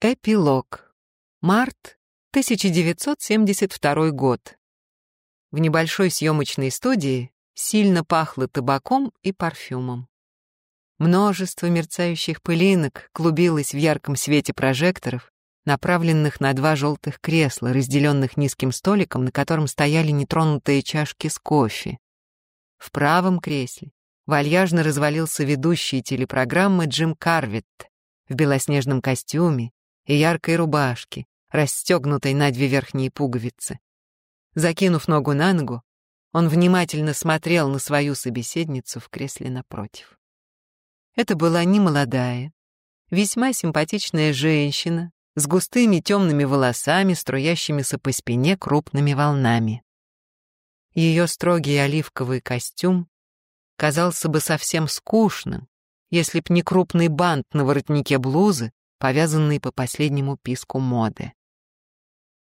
Эпилог. Март 1972 год. В небольшой съемочной студии сильно пахло табаком и парфюмом. Множество мерцающих пылинок клубилось в ярком свете прожекторов, направленных на два желтых кресла, разделенных низким столиком, на котором стояли нетронутые чашки с кофе. В правом кресле вальяжно развалился ведущий телепрограммы Джим Карвитт в белоснежном костюме, и яркой рубашки, расстегнутой на две верхние пуговицы. Закинув ногу на ногу, он внимательно смотрел на свою собеседницу в кресле напротив. Это была немолодая, весьма симпатичная женщина с густыми темными волосами, струящимися по спине крупными волнами. Ее строгий оливковый костюм казался бы совсем скучным, если б не крупный бант на воротнике блузы, повязанный по последнему писку моды.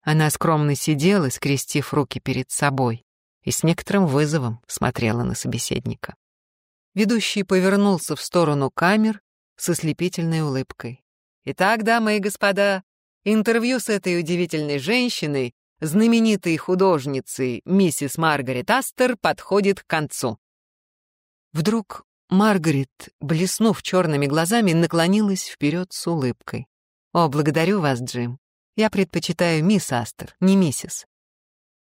Она скромно сидела, скрестив руки перед собой, и с некоторым вызовом смотрела на собеседника. Ведущий повернулся в сторону камер со ослепительной улыбкой. «Итак, дамы и господа, интервью с этой удивительной женщиной, знаменитой художницей миссис Маргарет Астер, подходит к концу». Вдруг Маргарет, блеснув черными глазами, наклонилась вперед с улыбкой. «О, благодарю вас, Джим. Я предпочитаю мисс Астер, не миссис».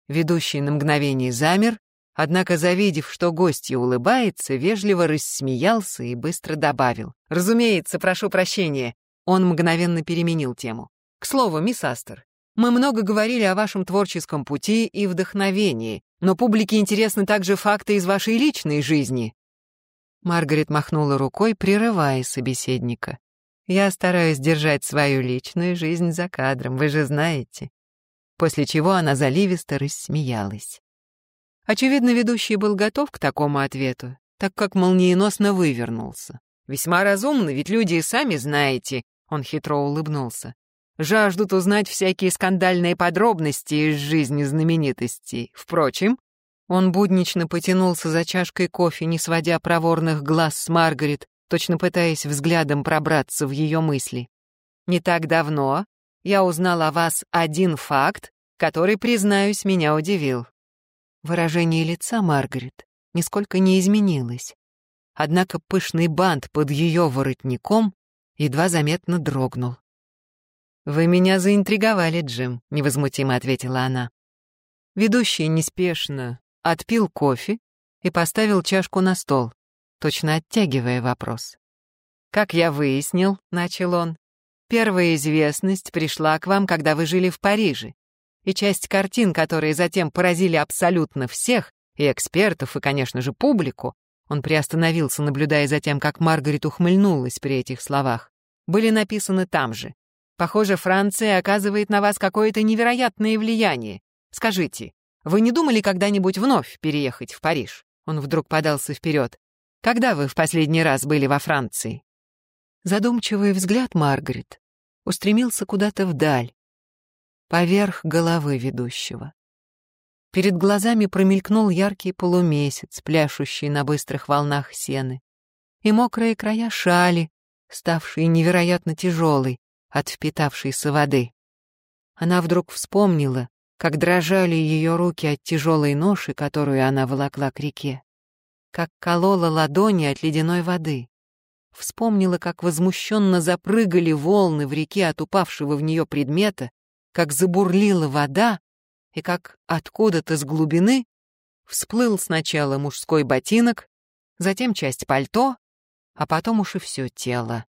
Ведущий на мгновение замер, однако, завидев, что гостья улыбается, вежливо рассмеялся и быстро добавил. «Разумеется, прошу прощения». Он мгновенно переменил тему. «К слову, мисс Астер, мы много говорили о вашем творческом пути и вдохновении, но публике интересны также факты из вашей личной жизни. Маргарет махнула рукой, прерывая собеседника. «Я стараюсь держать свою личную жизнь за кадром, вы же знаете». После чего она заливисто рассмеялась. Очевидно, ведущий был готов к такому ответу, так как молниеносно вывернулся. «Весьма разумно, ведь люди и сами знаете», — он хитро улыбнулся. «Жаждут узнать всякие скандальные подробности из жизни знаменитостей. Впрочем, он буднично потянулся за чашкой кофе, не сводя проворных глаз с Маргарет, точно пытаясь взглядом пробраться в ее мысли. «Не так давно я узнал о вас один факт, который, признаюсь, меня удивил». Выражение лица Маргарет нисколько не изменилось. Однако пышный бант под ее воротником едва заметно дрогнул. «Вы меня заинтриговали, Джим», — невозмутимо ответила она. Ведущий неспешно, отпил кофе и поставил чашку на стол, точно оттягивая вопрос. «Как я выяснил», — начал он, — «первая известность пришла к вам, когда вы жили в Париже, и часть картин, которые затем поразили абсолютно всех, и экспертов, и, конечно же, публику, он приостановился, наблюдая за тем, как Маргарет ухмыльнулась при этих словах, были написаны там же. Похоже, Франция оказывает на вас какое-то невероятное влияние. Скажите, вы не думали когда-нибудь вновь переехать в Париж? Он вдруг подался вперед. Когда вы в последний раз были во Франции? Задумчивый взгляд Маргарет устремился куда-то вдаль, поверх головы ведущего. Перед глазами промелькнул яркий полумесяц, пляшущий на быстрых волнах сены, и мокрые края шали, ставшие невероятно тяжелой от впитавшейся воды. Она вдруг вспомнила, как дрожали ее руки от тяжелой ноши, которую она волокла к реке, как колола ладони от ледяной воды. Вспомнила, как возмущенно запрыгали волны в реке от упавшего в нее предмета, как забурлила вода, и как откуда-то с глубины всплыл сначала мужской ботинок, затем часть пальто, а потом уж и все тело.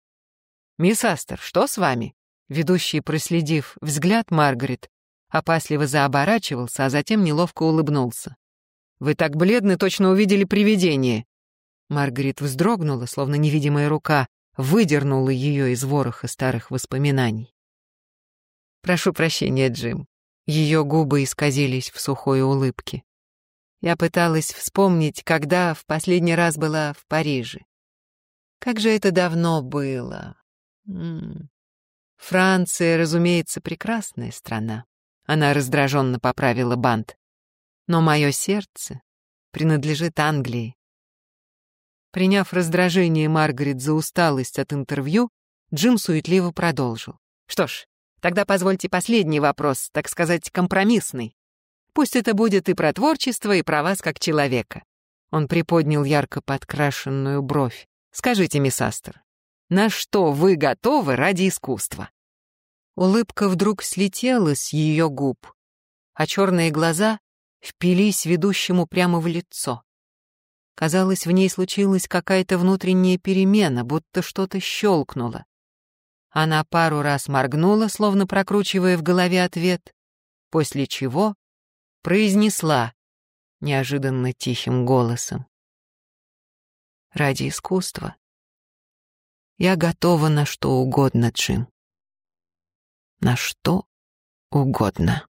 «Мисс Астер, что с вами?» Ведущий, проследив взгляд Маргарет, опасливо заоборачивался, а затем неловко улыбнулся. «Вы так бледны, точно увидели привидение!» Маргарет вздрогнула, словно невидимая рука выдернула ее из вороха старых воспоминаний. «Прошу прощения, Джим». Ее губы исказились в сухой улыбке. Я пыталась вспомнить, когда в последний раз была в Париже. Как же это давно было. М -м. Франция, разумеется, прекрасная страна. Она раздраженно поправила бант. Но мое сердце принадлежит Англии. Приняв раздражение Маргарет за усталость от интервью, Джим суетливо продолжил. Что ж, тогда позвольте последний вопрос, так сказать, компромиссный. Пусть это будет и про творчество, и про вас как человека. Он приподнял ярко подкрашенную бровь. Скажите, мисс Астер, на что вы готовы ради искусства? Улыбка вдруг слетела с ее губ, а черные глаза впились ведущему прямо в лицо. Казалось, в ней случилась какая-то внутренняя перемена, будто что-то щелкнуло. Она пару раз моргнула, словно прокручивая в голове ответ, после чего произнесла неожиданно тихим голосом. «Ради искусства я готова на что угодно, Джим. На что угодно».